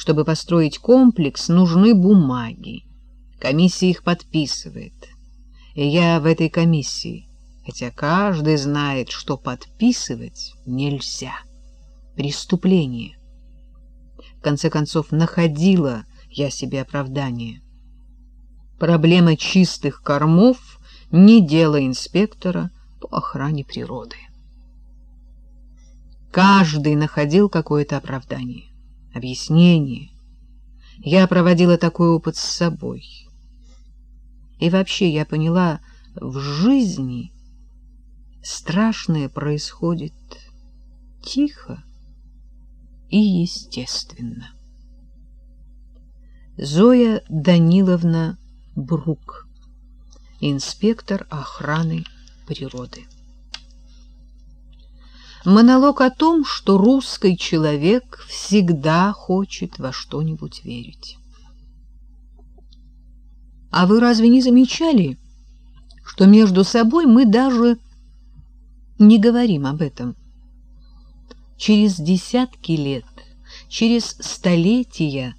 Чтобы построить комплекс, нужны бумаги. Комиссия их подписывает. И я в этой комиссии, хотя каждый знает, что подписывать нельзя. Преступление. В конце концов, находила я себе оправдание. Проблема чистых кормов не дело инспектора по охране природы. Каждый находил какое-то оправдание объяснение. Я проводила такой опыт с собой. И вообще я поняла, в жизни страшное происходит тихо и естественно. Зоя Даниловна Брук, инспектор охраны природы. Монолог о том, что русский человек всегда хочет во что-нибудь верить. А вы разве не замечали, что между собой мы даже не говорим об этом? Через десятки лет, через столетия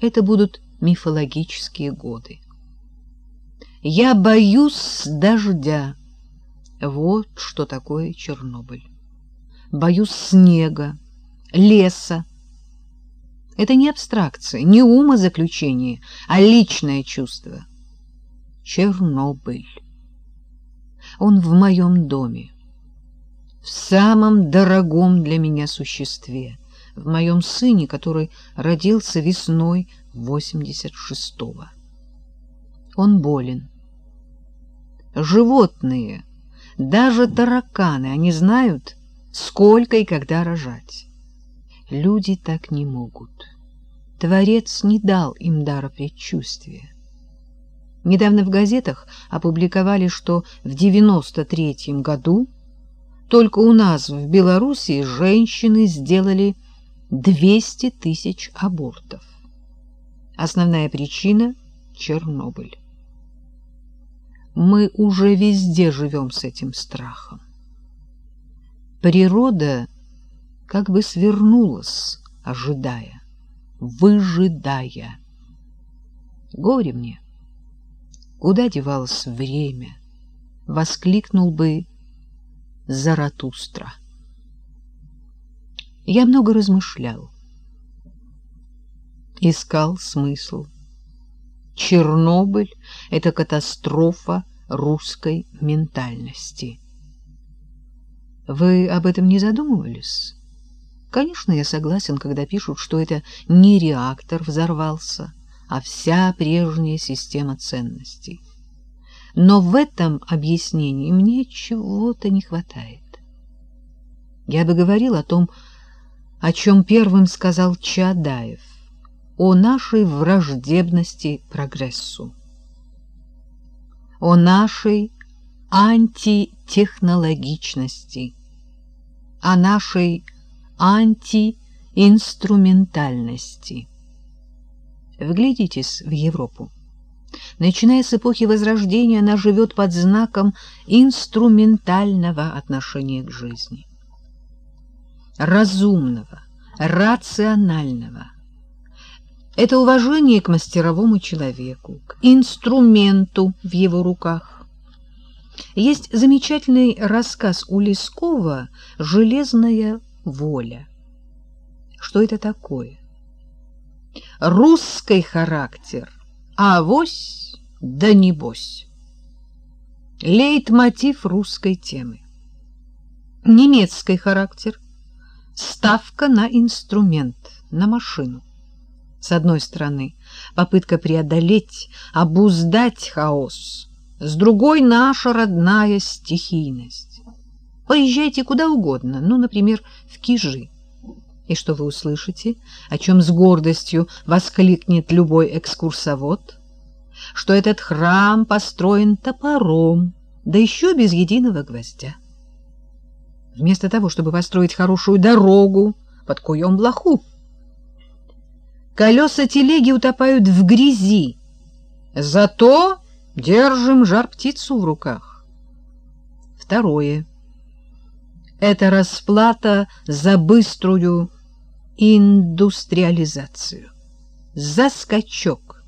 это будут мифологические годы. Я боюсь дождя. Вот что такое Чернобыль. Боюсь снега, леса. Это не абстракция, не умозаключение, а личное чувство. Чернобыль. Он в моем доме, в самом дорогом для меня существе, в моем сыне, который родился весной 86-го. Он болен. Животные — даже тараканы, они знают, сколько и когда рожать. Люди так не могут. Творец не дал им дара предчувствия. Недавно в газетах опубликовали, что в 93-м году только у нас в Белоруссии женщины сделали 200 тысяч абортов. Основная причина — Чернобыль мы уже везде живем с этим страхом. Природа как бы свернулась, ожидая, выжидая. Горе мне! Куда девалось время? Воскликнул бы Заратустра. Я много размышлял, искал смысл. Чернобыль — это катастрофа русской ментальности. Вы об этом не задумывались? Конечно, я согласен, когда пишут, что это не реактор взорвался, а вся прежняя система ценностей. Но в этом объяснении мне чего-то не хватает. Я бы говорил о том, о чем первым сказал Чадаев — о нашей враждебности прогрессу, о нашей антитехнологичности, о нашей антиинструментальности. Вглядитесь в Европу. Начиная с эпохи Возрождения, она живет под знаком инструментального отношения к жизни. Разумного, рационального, это уважение к мастеровому человеку, к инструменту в его руках. Есть замечательный рассказ у Лескова «Железная воля». Что это такое? Русский характер, а авось да небось. Лейтмотив русской темы. Немецкий характер, ставка на инструмент, на машину. С одной стороны, попытка преодолеть, обуздать хаос, с другой — наша родная стихийность. Поезжайте куда угодно, ну, например, в Кижи. И что вы услышите, о чем с гордостью воскликнет любой экскурсовод? Что этот храм построен топором, да еще без единого гвоздя. Вместо того, чтобы построить хорошую дорогу, подкуем блоху. Колеса телеги утопают в грязи. Зато держим жар-птицу в руках. Второе. Это расплата за быструю индустриализацию, за скачок.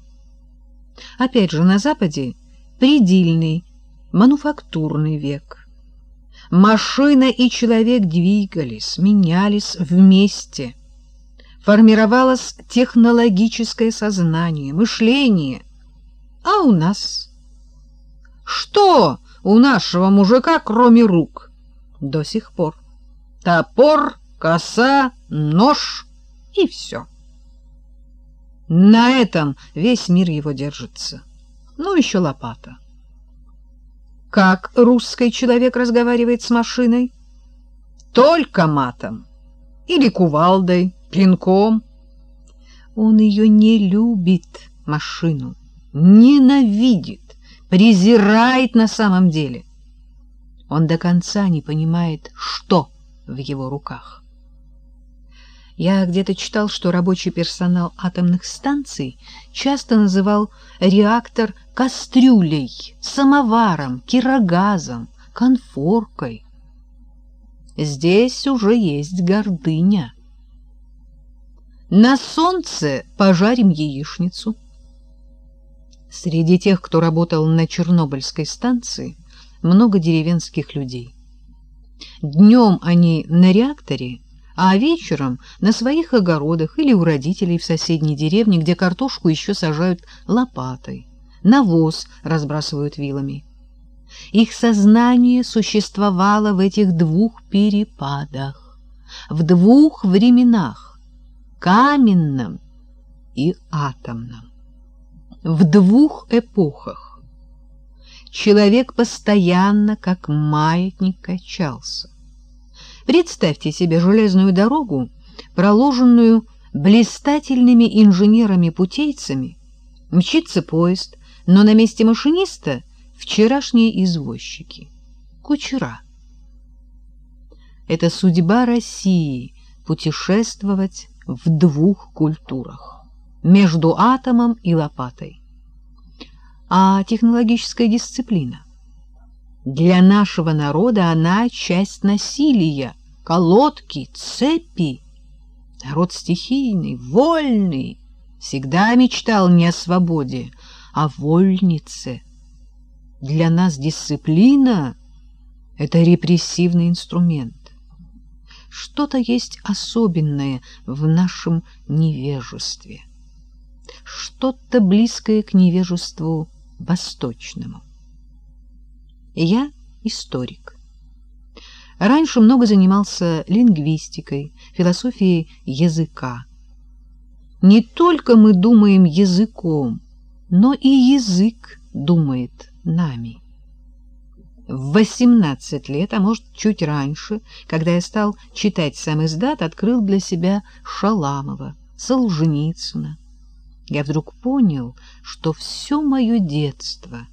Опять же, на Западе предельный мануфактурный век. Машина и человек двигались, менялись вместе. Формировалось технологическое сознание, мышление. А у нас? Что у нашего мужика, кроме рук? До сих пор. Топор, коса, нож и все. На этом весь мир его держится. Ну, еще лопата. Как русский человек разговаривает с машиной? Только матом. Или кувалдой, клинком. Он ее не любит, машину. Ненавидит, презирает на самом деле. Он до конца не понимает, что в его руках. Я где-то читал, что рабочий персонал атомных станций часто называл реактор кастрюлей, самоваром, кирогазом, конфоркой. Здесь уже есть гордыня. На солнце пожарим яичницу. Среди тех, кто работал на Чернобыльской станции, много деревенских людей. Днем они на реакторе а вечером на своих огородах или у родителей в соседней деревне, где картошку еще сажают лопатой, навоз разбрасывают вилами. Их сознание существовало в этих двух перепадах, в двух временах — каменном и атомном, в двух эпохах. Человек постоянно, как маятник, качался. Представьте себе железную дорогу, проложенную блистательными инженерами-путейцами. Мчится поезд, но на месте машиниста вчерашние извозчики, кучера. Это судьба России — путешествовать в двух культурах, между атомом и лопатой. А технологическая дисциплина? Для нашего народа она часть насилия, колодки, цепи. Народ стихийный, вольный, всегда мечтал не о свободе, а вольнице. Для нас дисциплина — это репрессивный инструмент. Что-то есть особенное в нашем невежестве, что-то близкое к невежеству восточному. Я историк. Раньше много занимался лингвистикой, философией языка. Не только мы думаем языком, но и язык думает нами. В 18 лет, а может, чуть раньше, когда я стал читать сам издат, открыл для себя Шаламова, Солженицына. Я вдруг понял, что все мое детство,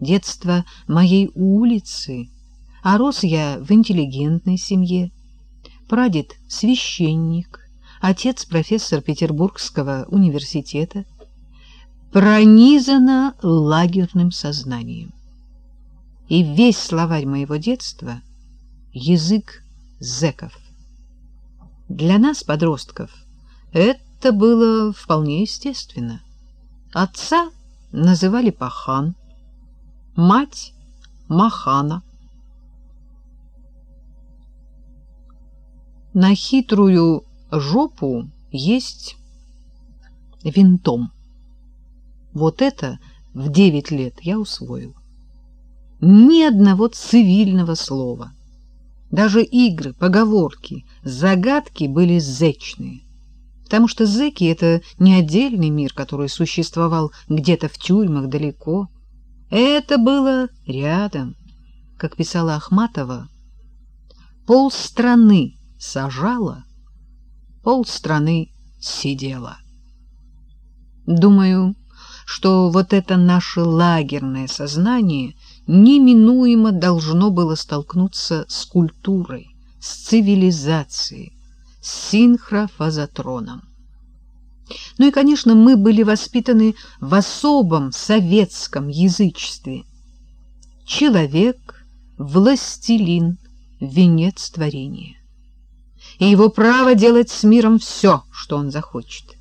детство моей улицы, а рос я в интеллигентной семье. Прадед — священник, отец — профессор Петербургского университета. Пронизано лагерным сознанием. И весь словарь моего детства — язык зэков. Для нас, подростков, это было вполне естественно. Отца называли Пахан, мать — Махана — на хитрую жопу есть винтом. Вот это в девять лет я усвоил. Ни одного цивильного слова. Даже игры, поговорки, загадки были зэчные. Потому что зэки — это не отдельный мир, который существовал где-то в тюрьмах далеко. Это было рядом. Как писала Ахматова, полстраны сажала, полстраны сидела. Думаю, что вот это наше лагерное сознание неминуемо должно было столкнуться с культурой, с цивилизацией, с синхрофазотроном. Ну и, конечно, мы были воспитаны в особом советском язычестве. Человек — властелин, венец творения и его право делать с миром все, что он захочет.